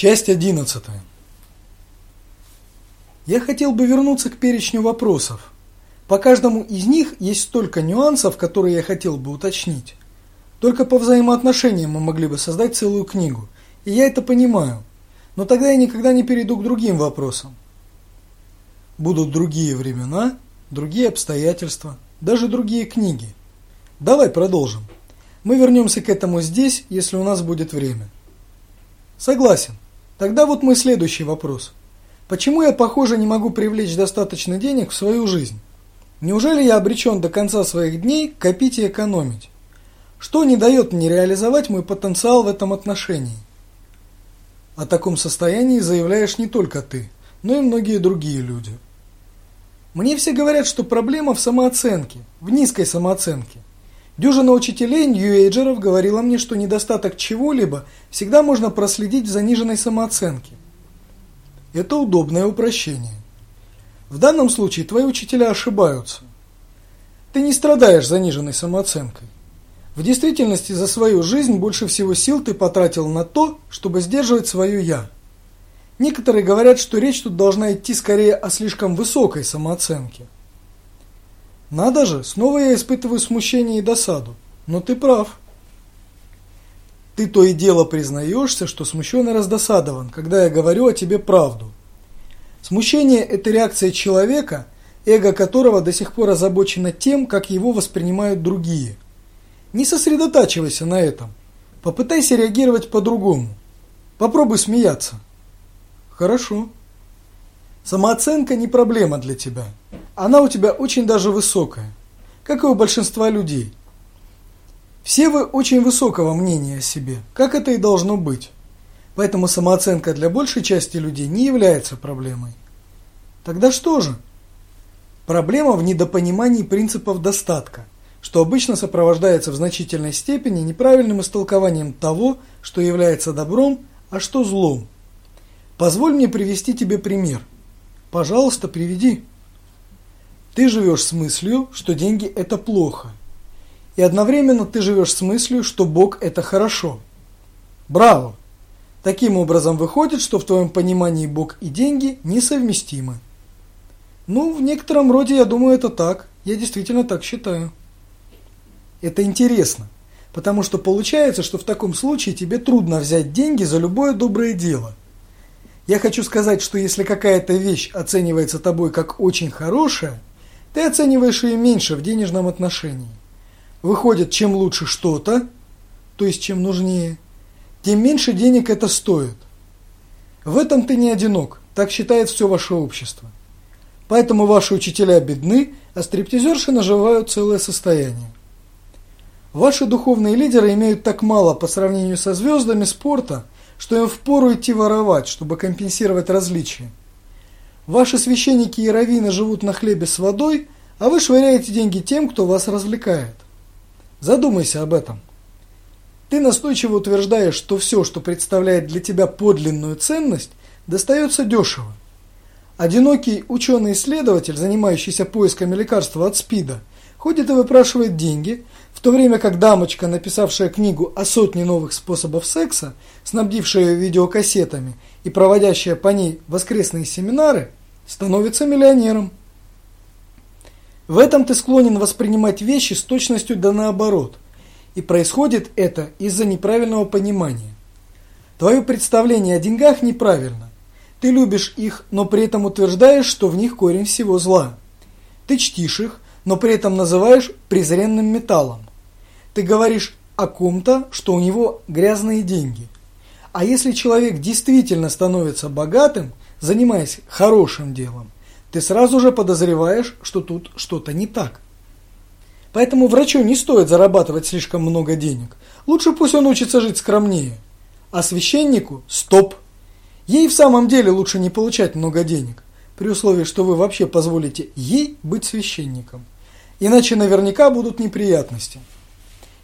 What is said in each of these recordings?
Часть одиннадцатая. Я хотел бы вернуться к перечню вопросов. По каждому из них есть столько нюансов, которые я хотел бы уточнить. Только по взаимоотношениям мы могли бы создать целую книгу, и я это понимаю. Но тогда я никогда не перейду к другим вопросам. Будут другие времена, другие обстоятельства, даже другие книги. Давай продолжим. Мы вернемся к этому здесь, если у нас будет время. Согласен. Тогда вот мой следующий вопрос. Почему я, похоже, не могу привлечь достаточно денег в свою жизнь? Неужели я обречен до конца своих дней копить и экономить? Что не дает мне реализовать мой потенциал в этом отношении? О таком состоянии заявляешь не только ты, но и многие другие люди. Мне все говорят, что проблема в самооценке, в низкой самооценке. Дюжина учителей нью-эйджеров говорила мне, что недостаток чего-либо всегда можно проследить в заниженной самооценке. Это удобное упрощение. В данном случае твои учителя ошибаются. Ты не страдаешь заниженной самооценкой. В действительности за свою жизнь больше всего сил ты потратил на то, чтобы сдерживать свое «я». Некоторые говорят, что речь тут должна идти скорее о слишком высокой самооценке. Надо же, снова я испытываю смущение и досаду. Но ты прав. Ты то и дело признаешься, что смущен и раздосадован, когда я говорю о тебе правду. Смущение – это реакция человека, эго которого до сих пор озабочено тем, как его воспринимают другие. Не сосредотачивайся на этом. Попытайся реагировать по-другому. Попробуй смеяться. Хорошо. Самооценка не проблема для тебя. Она у тебя очень даже высокая, как и у большинства людей. Все вы очень высокого мнения о себе, как это и должно быть. Поэтому самооценка для большей части людей не является проблемой. Тогда что же? Проблема в недопонимании принципов достатка, что обычно сопровождается в значительной степени неправильным истолкованием того, что является добром, а что злом. Позволь мне привести тебе пример. Пожалуйста, приведи. Ты живешь с мыслью, что деньги – это плохо. И одновременно ты живешь с мыслью, что Бог – это хорошо. Браво! Таким образом выходит, что в твоем понимании Бог и деньги несовместимы. Ну, в некотором роде я думаю это так. Я действительно так считаю. Это интересно, потому что получается, что в таком случае тебе трудно взять деньги за любое доброе дело. Я хочу сказать, что если какая-то вещь оценивается тобой как очень хорошая, ты оцениваешь ее меньше в денежном отношении. Выходит, чем лучше что-то, то есть чем нужнее, тем меньше денег это стоит. В этом ты не одинок, так считает все ваше общество. Поэтому ваши учителя бедны, а стриптизерши наживают целое состояние. Ваши духовные лидеры имеют так мало по сравнению со звездами спорта, что им впору идти воровать, чтобы компенсировать различия. Ваши священники и раввины живут на хлебе с водой, а вы швыряете деньги тем, кто вас развлекает. Задумайся об этом. Ты настойчиво утверждаешь, что все, что представляет для тебя подлинную ценность, достается дешево. Одинокий ученый-исследователь, занимающийся поисками лекарства от СПИДа, ходит и выпрашивает деньги, в то время как дамочка, написавшая книгу о сотне новых способов секса, снабдившая видеокассетами и проводящая по ней воскресные семинары, становится миллионером. В этом ты склонен воспринимать вещи с точностью да наоборот. И происходит это из-за неправильного понимания. Твое представление о деньгах неправильно. Ты любишь их, но при этом утверждаешь, что в них корень всего зла. Ты чтишь их, но при этом называешь презренным металлом. Ты говоришь о ком-то, что у него грязные деньги. А если человек действительно становится богатым, занимаясь хорошим делом, ты сразу же подозреваешь, что тут что-то не так. Поэтому врачу не стоит зарабатывать слишком много денег. Лучше пусть он учится жить скромнее. А священнику – стоп. Ей в самом деле лучше не получать много денег, при условии, что вы вообще позволите ей быть священником. Иначе наверняка будут неприятности.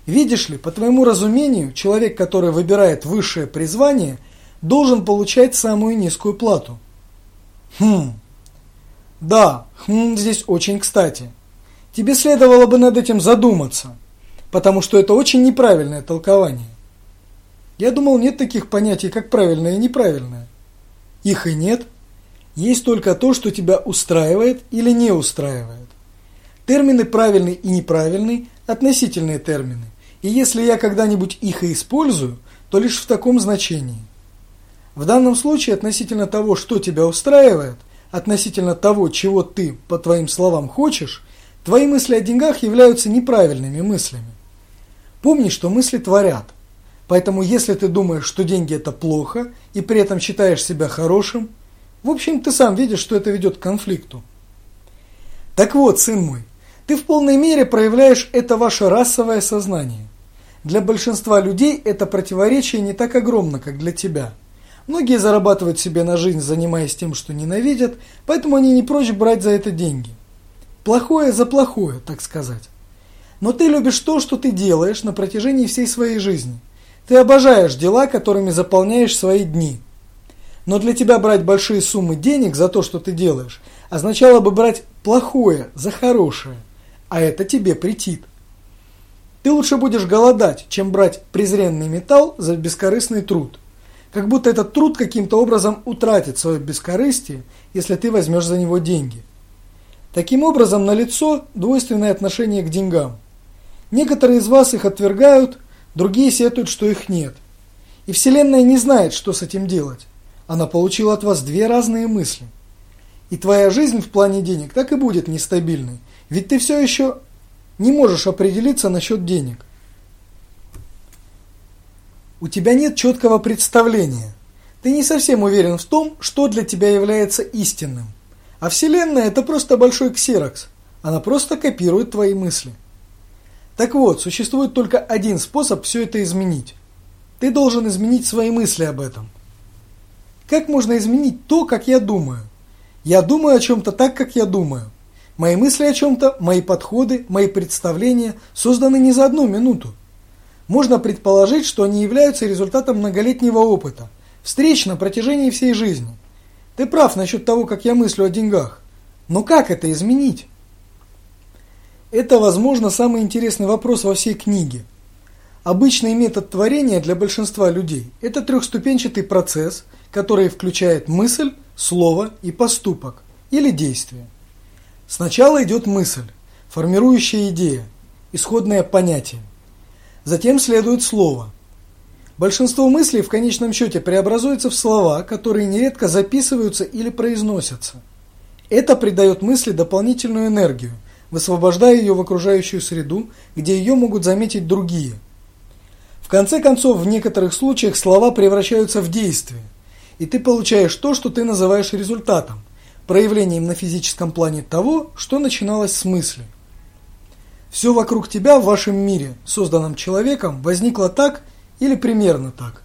Видишь ли, по твоему разумению, человек, который выбирает высшее призвание, должен получать самую низкую плату. Хм. Да, хм здесь очень кстати. Тебе следовало бы над этим задуматься, потому что это очень неправильное толкование. Я думал, нет таких понятий, как правильное и неправильное. Их и нет. Есть только то, что тебя устраивает или не устраивает. Термины правильный и неправильный – относительные термины. И если я когда-нибудь их и использую, то лишь в таком значении. В данном случае относительно того, что тебя устраивает, относительно того, чего ты, по твоим словам, хочешь, твои мысли о деньгах являются неправильными мыслями. Помни, что мысли творят. Поэтому если ты думаешь, что деньги это плохо, и при этом считаешь себя хорошим, в общем, ты сам видишь, что это ведет к конфликту. Так вот, сын мой, ты в полной мере проявляешь это ваше расовое сознание. Для большинства людей это противоречие не так огромно, как для тебя. Многие зарабатывают себе на жизнь, занимаясь тем, что ненавидят, поэтому они не прочь брать за это деньги. Плохое за плохое, так сказать. Но ты любишь то, что ты делаешь на протяжении всей своей жизни. Ты обожаешь дела, которыми заполняешь свои дни. Но для тебя брать большие суммы денег за то, что ты делаешь, означало бы брать плохое за хорошее, а это тебе претит. Ты лучше будешь голодать, чем брать презренный металл за бескорыстный труд. Как будто этот труд каким-то образом утратит свое бескорыстие, если ты возьмешь за него деньги. Таким образом, налицо двойственное отношение к деньгам. Некоторые из вас их отвергают, другие сетуют, что их нет. И Вселенная не знает, что с этим делать. Она получила от вас две разные мысли. И твоя жизнь в плане денег так и будет нестабильной, ведь ты все еще не можешь определиться насчет денег. У тебя нет четкого представления. Ты не совсем уверен в том, что для тебя является истинным. А Вселенная – это просто большой ксерокс. Она просто копирует твои мысли. Так вот, существует только один способ все это изменить. Ты должен изменить свои мысли об этом. Как можно изменить то, как я думаю? Я думаю о чем-то так, как я думаю. Мои мысли о чем-то, мои подходы, мои представления созданы не за одну минуту. Можно предположить, что они являются результатом многолетнего опыта, встреч на протяжении всей жизни. Ты прав насчет того, как я мыслю о деньгах. Но как это изменить? Это, возможно, самый интересный вопрос во всей книге. Обычный метод творения для большинства людей – это трехступенчатый процесс, который включает мысль, слово и поступок или действие. Сначала идет мысль, формирующая идея, исходное понятие. Затем следует слово. Большинство мыслей в конечном счете преобразуются в слова, которые нередко записываются или произносятся. Это придает мысли дополнительную энергию – высвобождая ее в окружающую среду, где ее могут заметить другие. В конце концов, в некоторых случаях слова превращаются в действие, и ты получаешь то, что ты называешь результатом, проявлением на физическом плане того, что начиналось с мысли. Все вокруг тебя в вашем мире, созданном человеком, возникло так или примерно так.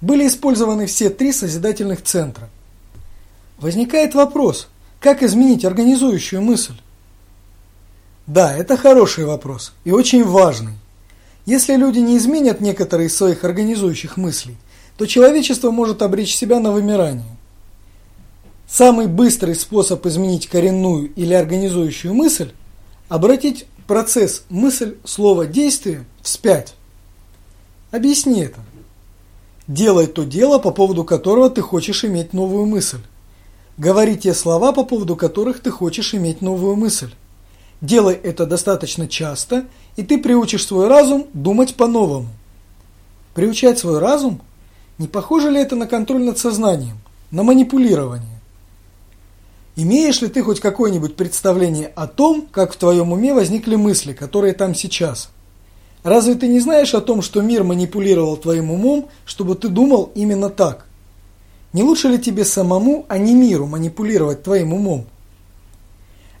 Были использованы все три созидательных центра. Возникает вопрос, как изменить организующую мысль? Да, это хороший вопрос и очень важный. Если люди не изменят некоторые из своих организующих мыслей, то человечество может обречь себя на вымирание. Самый быстрый способ изменить коренную или организующую мысль – обратить процесс мысль, слово, действие вспять. Объясни это. Делай то дело, по поводу которого ты хочешь иметь новую мысль. Говори те слова, по поводу которых ты хочешь иметь новую мысль. Делай это достаточно часто, и ты приучишь свой разум думать по-новому. Приучать свой разум? Не похоже ли это на контроль над сознанием, на манипулирование? Имеешь ли ты хоть какое-нибудь представление о том, как в твоем уме возникли мысли, которые там сейчас? Разве ты не знаешь о том, что мир манипулировал твоим умом, чтобы ты думал именно так? Не лучше ли тебе самому, а не миру манипулировать твоим умом?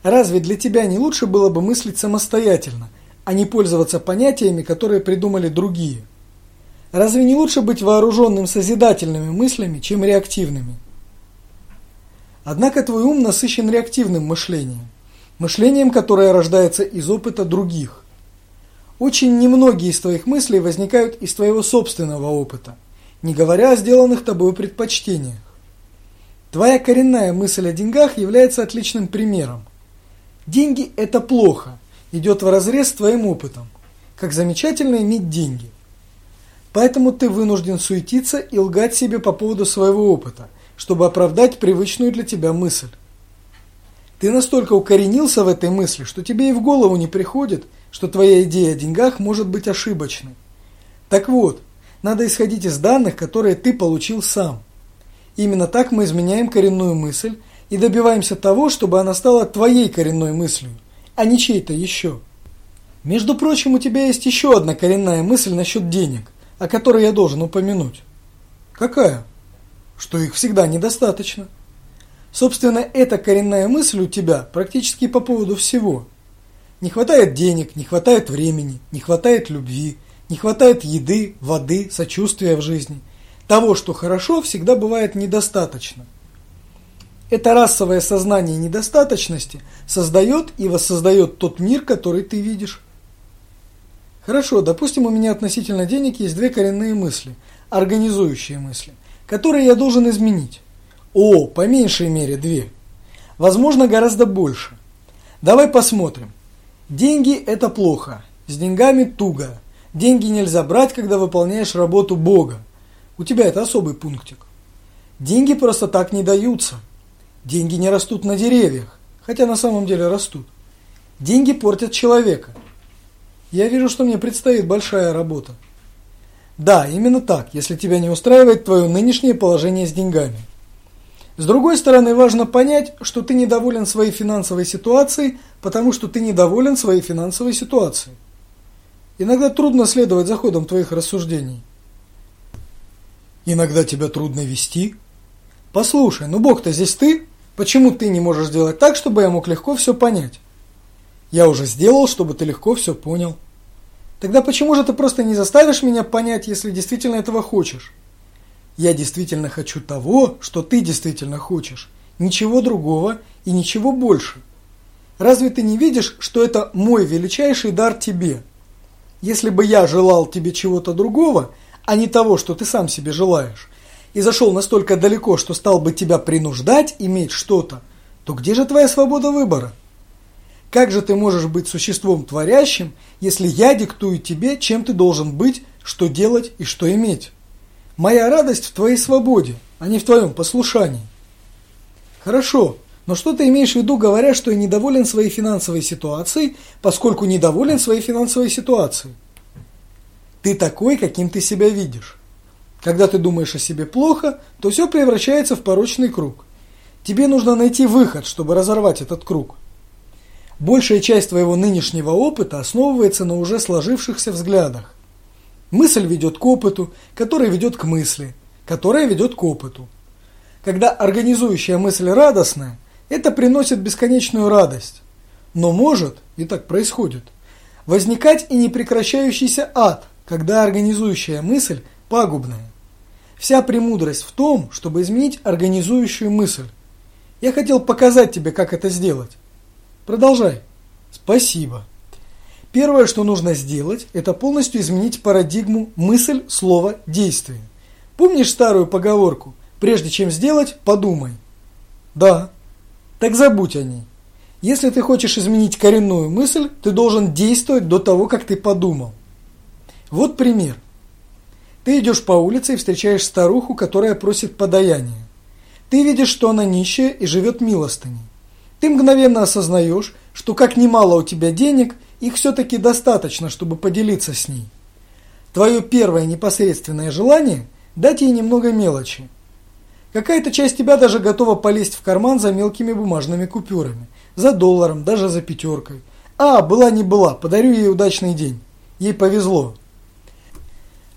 Разве для тебя не лучше было бы мыслить самостоятельно, а не пользоваться понятиями, которые придумали другие? Разве не лучше быть вооруженным созидательными мыслями, чем реактивными? Однако твой ум насыщен реактивным мышлением, мышлением, которое рождается из опыта других. Очень немногие из твоих мыслей возникают из твоего собственного опыта, не говоря о сделанных тобой предпочтениях. Твоя коренная мысль о деньгах является отличным примером. Деньги – это плохо, идет вразрез с твоим опытом. Как замечательно иметь деньги. Поэтому ты вынужден суетиться и лгать себе по поводу своего опыта, чтобы оправдать привычную для тебя мысль. Ты настолько укоренился в этой мысли, что тебе и в голову не приходит, что твоя идея о деньгах может быть ошибочной. Так вот, надо исходить из данных, которые ты получил сам. Именно так мы изменяем коренную мысль и добиваемся того, чтобы она стала твоей коренной мыслью, а не чьей-то еще. Между прочим, у тебя есть еще одна коренная мысль насчет денег, о которой я должен упомянуть. Какая? Что их всегда недостаточно. Собственно, эта коренная мысль у тебя практически по поводу всего. Не хватает денег, не хватает времени, не хватает любви, не хватает еды, воды, сочувствия в жизни. Того, что хорошо, всегда бывает недостаточно. Это расовое сознание недостаточности создает и воссоздает тот мир, который ты видишь. Хорошо, допустим, у меня относительно денег есть две коренные мысли, организующие мысли, которые я должен изменить. О, по меньшей мере две. Возможно, гораздо больше. Давай посмотрим. Деньги – это плохо. С деньгами туго. Деньги нельзя брать, когда выполняешь работу Бога. У тебя это особый пунктик. Деньги просто так не даются. Деньги не растут на деревьях, хотя на самом деле растут. Деньги портят человека. Я вижу, что мне предстоит большая работа. Да, именно так, если тебя не устраивает твое нынешнее положение с деньгами. С другой стороны, важно понять, что ты недоволен своей финансовой ситуацией, потому что ты недоволен своей финансовой ситуацией. Иногда трудно следовать за ходом твоих рассуждений. Иногда тебя трудно вести. Послушай, ну Бог-то здесь ты. Почему ты не можешь сделать так, чтобы я мог легко все понять? Я уже сделал, чтобы ты легко все понял. Тогда почему же ты просто не заставишь меня понять, если действительно этого хочешь? Я действительно хочу того, что ты действительно хочешь. Ничего другого и ничего больше. Разве ты не видишь, что это мой величайший дар тебе? Если бы я желал тебе чего-то другого, а не того, что ты сам себе желаешь, и зашел настолько далеко, что стал бы тебя принуждать иметь что-то, то где же твоя свобода выбора? Как же ты можешь быть существом творящим, если я диктую тебе, чем ты должен быть, что делать и что иметь? Моя радость в твоей свободе, а не в твоем послушании. Хорошо, но что ты имеешь в виду, говоря, что я недоволен своей финансовой ситуацией, поскольку недоволен своей финансовой ситуацией? Ты такой, каким ты себя видишь. Когда ты думаешь о себе плохо, то все превращается в порочный круг. Тебе нужно найти выход, чтобы разорвать этот круг. Большая часть твоего нынешнего опыта основывается на уже сложившихся взглядах. Мысль ведет к опыту, который ведет к мысли, которая ведет к опыту. Когда организующая мысль радостная, это приносит бесконечную радость. Но может, и так происходит, возникать и непрекращающийся ад, когда организующая мысль пагубная. Вся премудрость в том, чтобы изменить организующую мысль. Я хотел показать тебе, как это сделать. Продолжай. Спасибо. Первое, что нужно сделать, это полностью изменить парадигму мысль, слово, действие. Помнишь старую поговорку «Прежде чем сделать, подумай»? Да. Так забудь о ней. Если ты хочешь изменить коренную мысль, ты должен действовать до того, как ты подумал. Вот пример. Ты идешь по улице и встречаешь старуху, которая просит подаяние. Ты видишь, что она нищая и живет милостыней. Ты мгновенно осознаешь, что как немало у тебя денег – их все-таки достаточно, чтобы поделиться с ней. Твое первое непосредственное желание – дать ей немного мелочи. Какая-то часть тебя даже готова полезть в карман за мелкими бумажными купюрами, за долларом, даже за пятеркой. А, была не была, подарю ей удачный день. Ей повезло.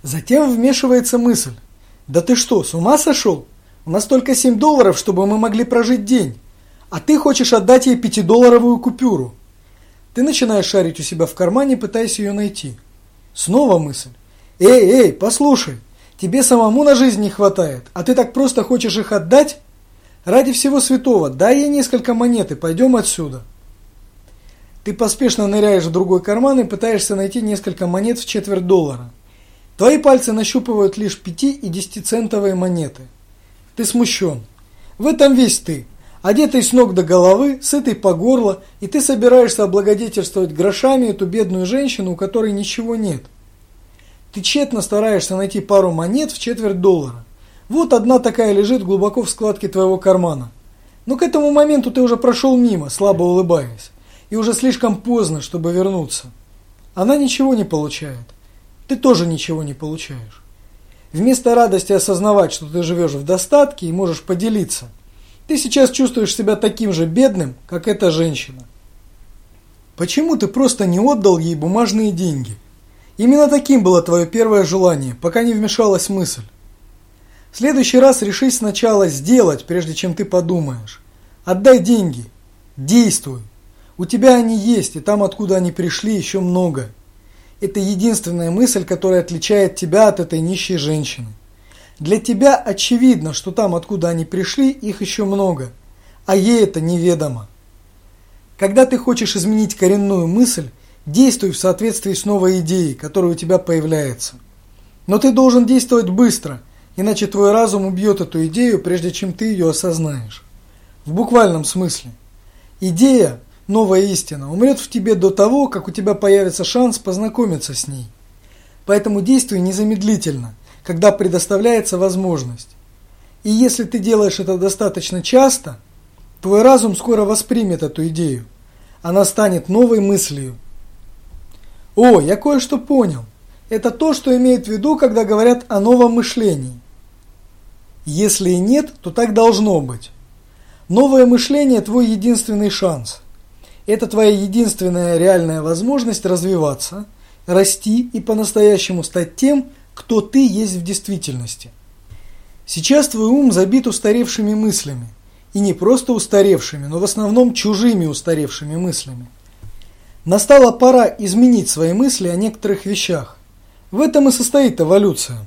Затем вмешивается мысль. Да ты что, с ума сошел? У нас только 7 долларов, чтобы мы могли прожить день. А ты хочешь отдать ей пятидолларовую купюру. Ты начинаешь шарить у себя в кармане, пытаясь ее найти. Снова мысль. Эй, эй, послушай, тебе самому на жизнь не хватает, а ты так просто хочешь их отдать? Ради всего святого, дай ей несколько монет и пойдем отсюда. Ты поспешно ныряешь в другой карман и пытаешься найти несколько монет в четверть доллара. Твои пальцы нащупывают лишь 5 и 10 центовые монеты. Ты смущен. В этом весь ты одетый с ног до головы, сытый по горло, и ты собираешься облагодетельствовать грошами эту бедную женщину, у которой ничего нет. Ты тщетно стараешься найти пару монет в четверть доллара. Вот одна такая лежит глубоко в складке твоего кармана. Но к этому моменту ты уже прошел мимо, слабо улыбаясь, и уже слишком поздно, чтобы вернуться. Она ничего не получает. Ты тоже ничего не получаешь. Вместо радости осознавать, что ты живешь в достатке и можешь поделиться, ты сейчас чувствуешь себя таким же бедным, как эта женщина. Почему ты просто не отдал ей бумажные деньги? Именно таким было твое первое желание, пока не вмешалась мысль. В следующий раз решись сначала сделать, прежде чем ты подумаешь. Отдай деньги. Действуй. У тебя они есть, и там, откуда они пришли, еще много. Это единственная мысль, которая отличает тебя от этой нищей женщины. Для тебя очевидно, что там, откуда они пришли, их еще много, а ей это неведомо. Когда ты хочешь изменить коренную мысль, действуй в соответствии с новой идеей, которая у тебя появляется. Но ты должен действовать быстро, иначе твой разум убьет эту идею, прежде чем ты ее осознаешь. В буквальном смысле. Идея, новая истина, умрет в тебе до того, как у тебя появится шанс познакомиться с ней. Поэтому действуй незамедлительно, когда предоставляется возможность. И если ты делаешь это достаточно часто, твой разум скоро воспримет эту идею. Она станет новой мыслью. О, я кое-что понял. Это то, что имеют в виду, когда говорят о новом мышлении. Если и нет, то так должно быть. Новое мышление – твой единственный шанс. Это твоя единственная реальная возможность развиваться, расти и по-настоящему стать тем, кто ты есть в действительности. Сейчас твой ум забит устаревшими мыслями. И не просто устаревшими, но в основном чужими устаревшими мыслями. Настала пора изменить свои мысли о некоторых вещах. В этом и состоит эволюция.